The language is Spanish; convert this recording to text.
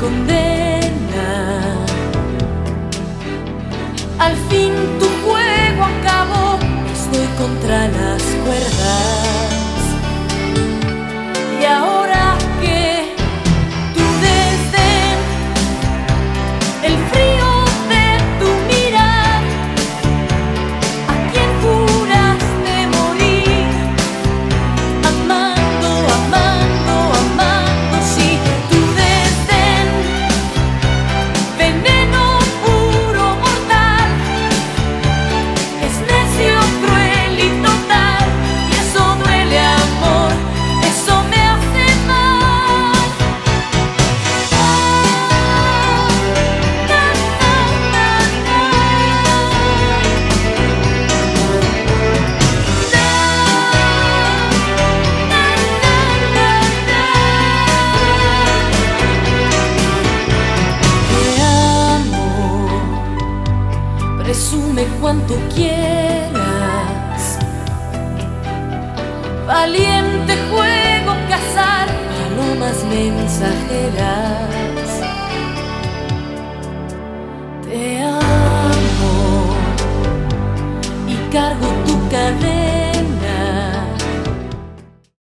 condena. Al fin Dime cuanto quieras. Valiente juego cazar palomas mensajeras.